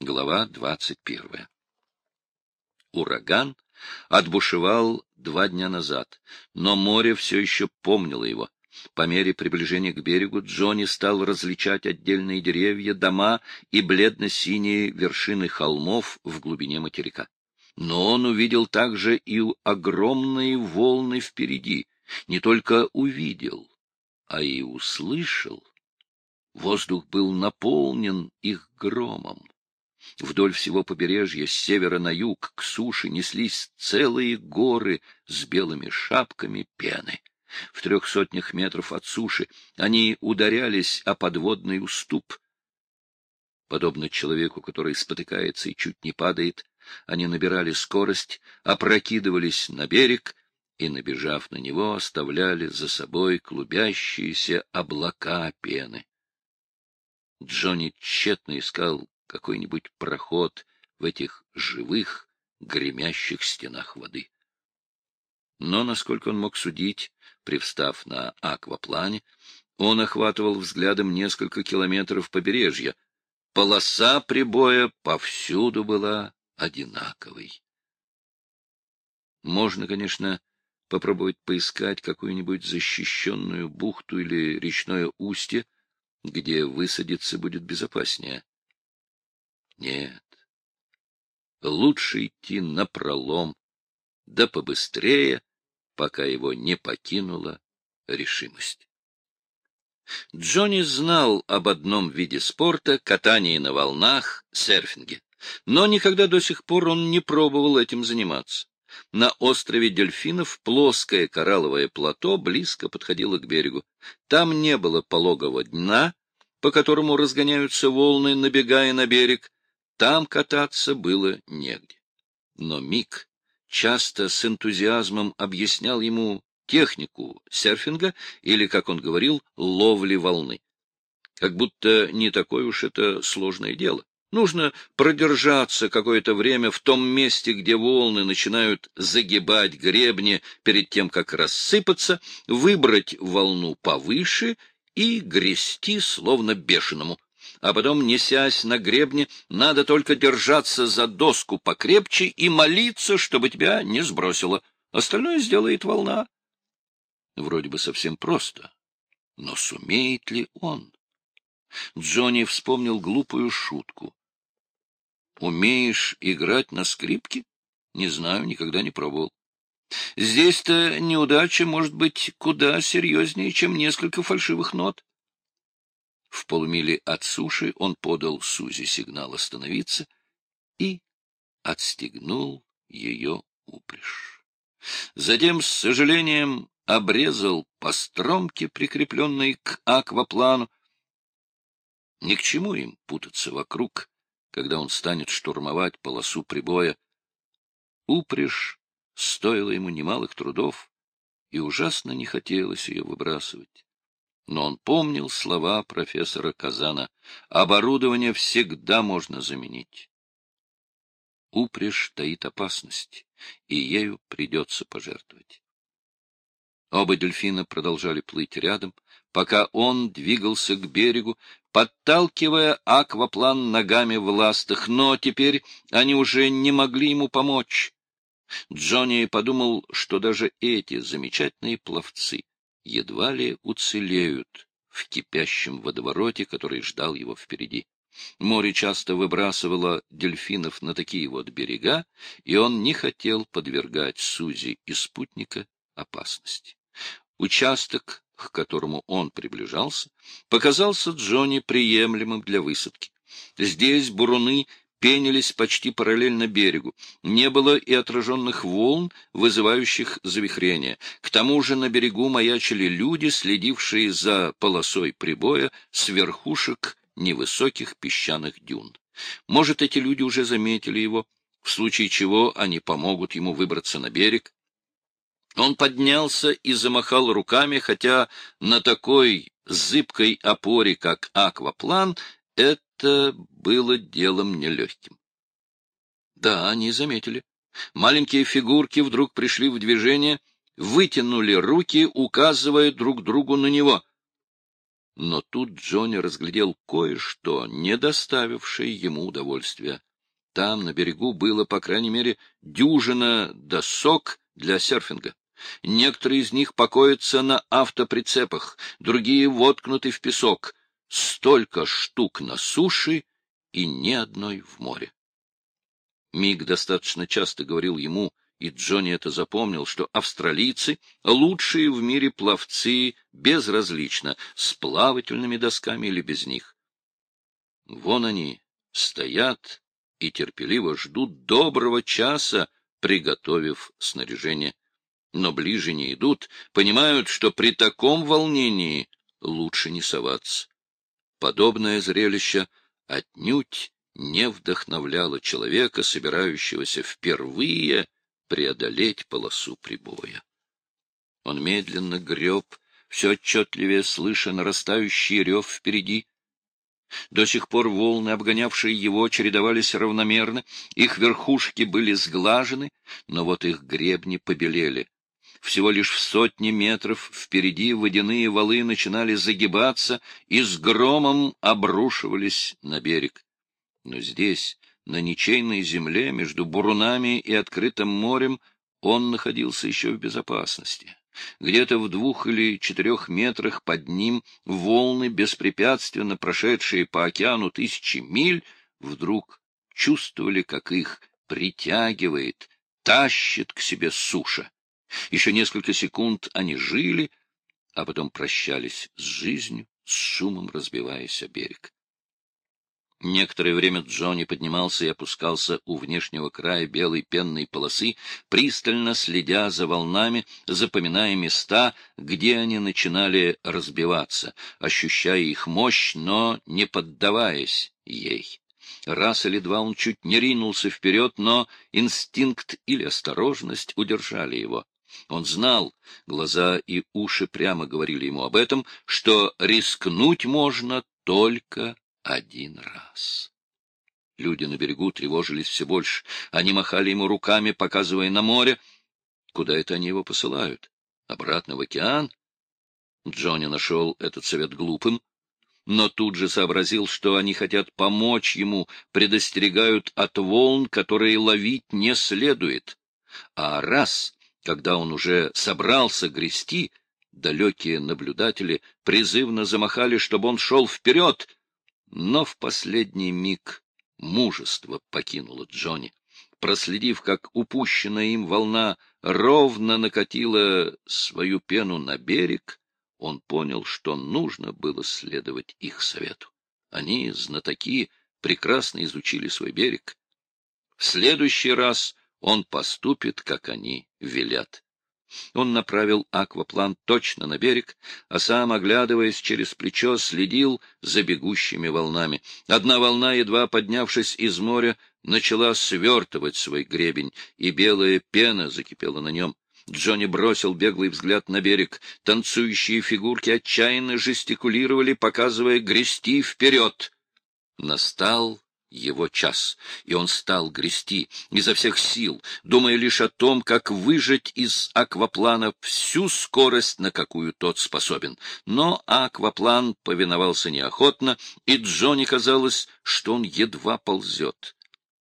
Глава двадцать первая. Ураган отбушевал два дня назад, но море все еще помнило его. По мере приближения к берегу Джонни стал различать отдельные деревья, дома и бледно-синие вершины холмов в глубине материка. Но он увидел также и огромные волны впереди. Не только увидел, а и услышал. Воздух был наполнен их громом. Вдоль всего побережья, с севера на юг, к суше неслись целые горы с белыми шапками пены. В трех сотнях метров от суши они ударялись о подводный уступ. Подобно человеку, который спотыкается и чуть не падает, они набирали скорость, опрокидывались на берег и, набежав на него, оставляли за собой клубящиеся облака пены. Джонни тщетно искал какой-нибудь проход в этих живых, гремящих стенах воды. Но, насколько он мог судить, привстав на акваплане, он охватывал взглядом несколько километров побережья. Полоса прибоя повсюду была одинаковой. Можно, конечно, попробовать поискать какую-нибудь защищенную бухту или речное устье, где высадиться будет безопаснее. Нет, лучше идти напролом, да побыстрее, пока его не покинула решимость. Джонни знал об одном виде спорта — катании на волнах, серфинге, но никогда до сих пор он не пробовал этим заниматься. На острове Дельфинов плоское коралловое плато близко подходило к берегу. Там не было пологого дна, по которому разгоняются волны, набегая на берег, там кататься было негде. Но Мик часто с энтузиазмом объяснял ему технику серфинга или, как он говорил, ловли волны. Как будто не такое уж это сложное дело. Нужно продержаться какое-то время в том месте, где волны начинают загибать гребни перед тем, как рассыпаться, выбрать волну повыше и грести словно бешеному а потом, несясь на гребне, надо только держаться за доску покрепче и молиться, чтобы тебя не сбросило. Остальное сделает волна. Вроде бы совсем просто, но сумеет ли он? Джонни вспомнил глупую шутку. «Умеешь играть на скрипке?» «Не знаю, никогда не пробовал». «Здесь-то неудача может быть куда серьезнее, чем несколько фальшивых нот». В полумиле от суши он подал Сузи сигнал остановиться и отстегнул ее упряжь. Затем, с сожалением, обрезал по стромке, прикрепленной к акваплану. Ни к чему им путаться вокруг, когда он станет штурмовать полосу прибоя. Упряжь стоила ему немалых трудов, и ужасно не хотелось ее выбрасывать но он помнил слова профессора Казана. Оборудование всегда можно заменить. Упряжь таит опасность, и ею придется пожертвовать. Оба дельфина продолжали плыть рядом, пока он двигался к берегу, подталкивая акваплан ногами в ластах, но теперь они уже не могли ему помочь. Джонни подумал, что даже эти замечательные пловцы едва ли уцелеют в кипящем водовороте, который ждал его впереди. Море часто выбрасывало дельфинов на такие вот берега, и он не хотел подвергать Сузи и спутника опасности. Участок, к которому он приближался, показался Джонни приемлемым для высадки. Здесь буруны пенились почти параллельно берегу. Не было и отраженных волн, вызывающих завихрения. К тому же на берегу маячили люди, следившие за полосой прибоя с верхушек невысоких песчаных дюн. Может, эти люди уже заметили его, в случае чего они помогут ему выбраться на берег. Он поднялся и замахал руками, хотя на такой зыбкой опоре, как акваплан, это было делом нелегким. Да, они заметили. Маленькие фигурки вдруг пришли в движение, вытянули руки, указывая друг другу на него. Но тут Джонни разглядел кое-что, не доставившее ему удовольствия. Там, на берегу, было, по крайней мере, дюжина досок для серфинга. Некоторые из них покоятся на автоприцепах, другие воткнуты в песок. Столько штук на суше и ни одной в море. Миг достаточно часто говорил ему, и Джонни это запомнил, что австралийцы — лучшие в мире пловцы безразлично, с плавательными досками или без них. Вон они стоят и терпеливо ждут доброго часа, приготовив снаряжение. Но ближе не идут, понимают, что при таком волнении лучше не соваться. Подобное зрелище отнюдь не вдохновляло человека, собирающегося впервые преодолеть полосу прибоя. Он медленно греб, все отчетливее слыша нарастающий рев впереди. До сих пор волны, обгонявшие его, чередовались равномерно, их верхушки были сглажены, но вот их гребни побелели. Всего лишь в сотни метров впереди водяные валы начинали загибаться и с громом обрушивались на берег. Но здесь, на ничейной земле, между бурунами и открытым морем, он находился еще в безопасности. Где-то в двух или четырех метрах под ним волны, беспрепятственно прошедшие по океану тысячи миль, вдруг чувствовали, как их притягивает, тащит к себе суша. Еще несколько секунд они жили, а потом прощались с жизнью, с шумом разбиваясь о берег. Некоторое время Джонни поднимался и опускался у внешнего края белой пенной полосы, пристально следя за волнами, запоминая места, где они начинали разбиваться, ощущая их мощь, но не поддаваясь ей. Раз или два он чуть не ринулся вперед, но инстинкт или осторожность удержали его. Он знал, глаза и уши прямо говорили ему об этом, что рискнуть можно только один раз. Люди на берегу тревожились все больше. Они махали ему руками, показывая на море. Куда это они его посылают? Обратно в океан? Джонни нашел этот совет глупым, но тут же сообразил, что они хотят помочь ему, предостерегают от волн, которые ловить не следует. А раз, когда он уже собрался грести, далекие наблюдатели призывно замахали, чтобы он шел вперед — но в последний миг мужество покинуло Джонни. Проследив, как упущенная им волна ровно накатила свою пену на берег, он понял, что нужно было следовать их совету. Они, знатоки, прекрасно изучили свой берег. В следующий раз он поступит, как они велят. Он направил акваплан точно на берег, а сам, оглядываясь через плечо, следил за бегущими волнами. Одна волна, едва поднявшись из моря, начала свертывать свой гребень, и белая пена закипела на нем. Джонни бросил беглый взгляд на берег. Танцующие фигурки отчаянно жестикулировали, показывая грести вперед. Настал его час, и он стал грести изо всех сил, думая лишь о том, как выжать из акваплана всю скорость, на какую тот способен. Но акваплан повиновался неохотно, и Джонни казалось, что он едва ползет.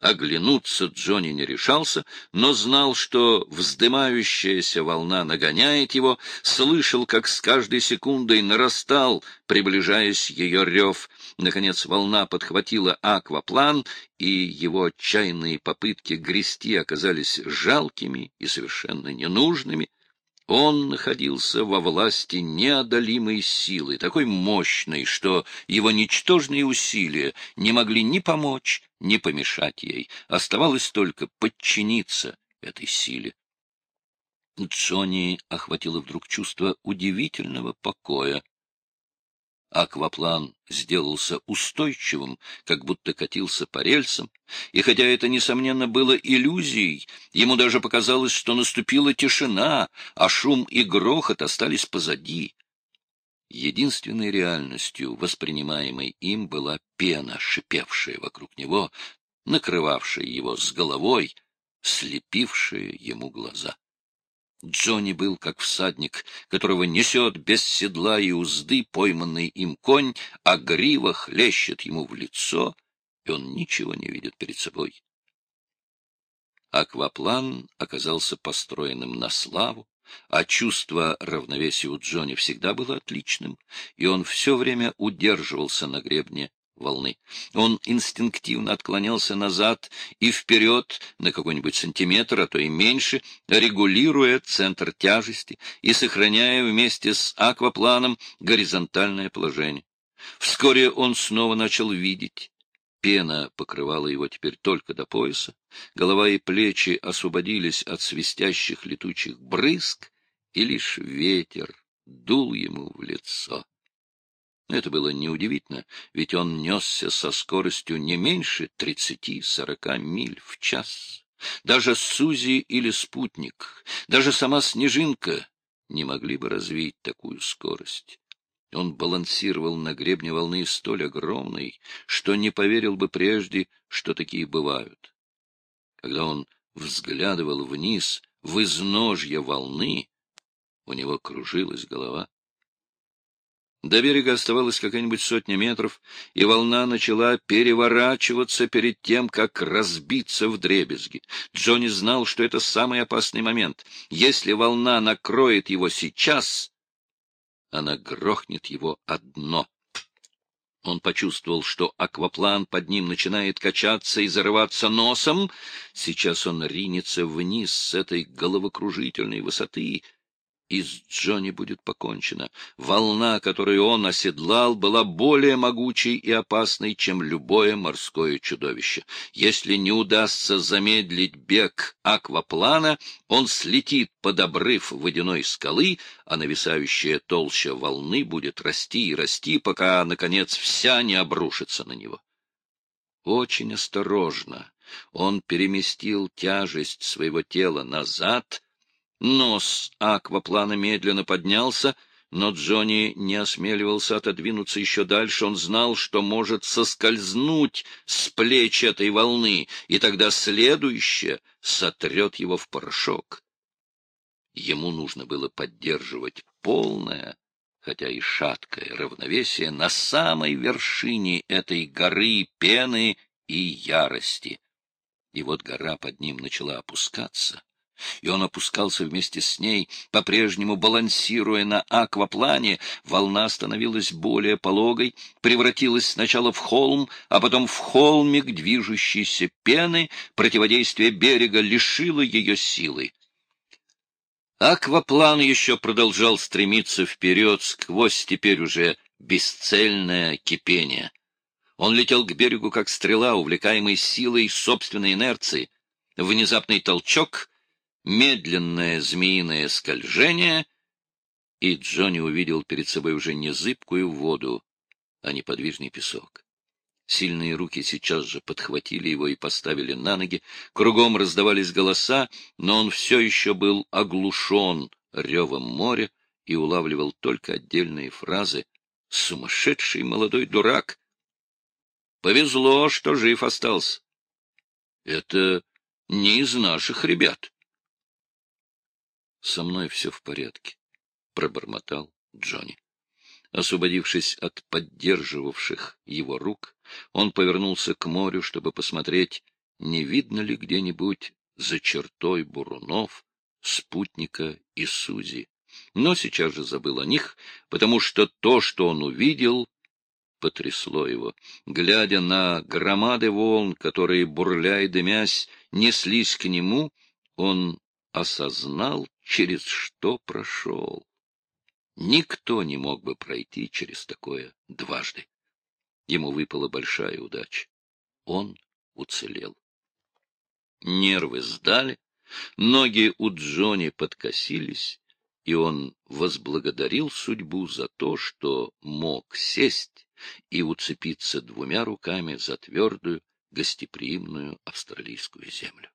Оглянуться Джонни не решался, но знал, что вздымающаяся волна нагоняет его, слышал, как с каждой секундой нарастал, приближаясь ее рев. Наконец волна подхватила акваплан, и его отчаянные попытки грести оказались жалкими и совершенно ненужными. Он находился во власти неодолимой силы, такой мощной, что его ничтожные усилия не могли ни помочь, ни помешать ей. Оставалось только подчиниться этой силе. Джонни охватило вдруг чувство удивительного покоя. Акваплан сделался устойчивым, как будто катился по рельсам, и хотя это, несомненно, было иллюзией, ему даже показалось, что наступила тишина, а шум и грохот остались позади. Единственной реальностью, воспринимаемой им, была пена, шипевшая вокруг него, накрывавшая его с головой, слепившая ему глаза. Джонни был как всадник, которого несет без седла и узды пойманный им конь, а грива хлещет ему в лицо, и он ничего не видит перед собой. Акваплан оказался построенным на славу, а чувство равновесия у Джонни всегда было отличным, и он все время удерживался на гребне волны. Он инстинктивно отклонялся назад и вперед на какой-нибудь сантиметр, а то и меньше, регулируя центр тяжести и сохраняя вместе с аквапланом горизонтальное положение. Вскоре он снова начал видеть. Пена покрывала его теперь только до пояса, голова и плечи освободились от свистящих летучих брызг, и лишь ветер дул ему в лицо. Это было неудивительно, ведь он несся со скоростью не меньше тридцати-сорока миль в час. Даже Сузи или спутник, даже сама Снежинка не могли бы развить такую скорость. Он балансировал на гребне волны столь огромной, что не поверил бы прежде, что такие бывают. Когда он взглядывал вниз, в изножье волны, у него кружилась голова. До берега оставалось какая-нибудь сотня метров, и волна начала переворачиваться перед тем, как разбиться в дребезги. Джонни знал, что это самый опасный момент. Если волна накроет его сейчас, она грохнет его одно. Он почувствовал, что акваплан под ним начинает качаться и зарываться носом. Сейчас он ринется вниз с этой головокружительной высоты — и с Джонни будет покончено. Волна, которую он оседлал, была более могучей и опасной, чем любое морское чудовище. Если не удастся замедлить бег акваплана, он слетит под обрыв водяной скалы, а нависающая толща волны будет расти и расти, пока, наконец, вся не обрушится на него. Очень осторожно он переместил тяжесть своего тела назад — Нос акваплана медленно поднялся, но Джонни не осмеливался отодвинуться еще дальше. Он знал, что может соскользнуть с плеч этой волны, и тогда следующее сотрет его в порошок. Ему нужно было поддерживать полное, хотя и шаткое равновесие на самой вершине этой горы пены и ярости. И вот гора под ним начала опускаться, и он опускался вместе с ней, по-прежнему балансируя на акваплане. Волна становилась более пологой, превратилась сначала в холм, а потом в холмик движущейся пены, противодействие берега лишило ее силы. Акваплан еще продолжал стремиться вперед сквозь теперь уже бесцельное кипение. Он летел к берегу, как стрела, увлекаемой силой собственной инерции. Внезапный толчок — медленное змеиное скольжение, и Джонни увидел перед собой уже не зыбкую воду, а неподвижный песок. Сильные руки сейчас же подхватили его и поставили на ноги. Кругом раздавались голоса, но он все еще был оглушен ревом моря и улавливал только отдельные фразы. «Сумасшедший молодой дурак!» «Повезло, что жив остался!» «Это не из наших ребят!» Со мной все в порядке, — пробормотал Джонни. Освободившись от поддерживавших его рук, он повернулся к морю, чтобы посмотреть, не видно ли где-нибудь за чертой бурунов, спутника и Сузи. Но сейчас же забыл о них, потому что то, что он увидел, потрясло его. Глядя на громады волн, которые, бурляя и дымясь, неслись к нему, он осознал, через что прошел. Никто не мог бы пройти через такое дважды. Ему выпала большая удача. Он уцелел. Нервы сдали, ноги у Джонни подкосились, и он возблагодарил судьбу за то, что мог сесть и уцепиться двумя руками за твердую, гостеприимную австралийскую землю.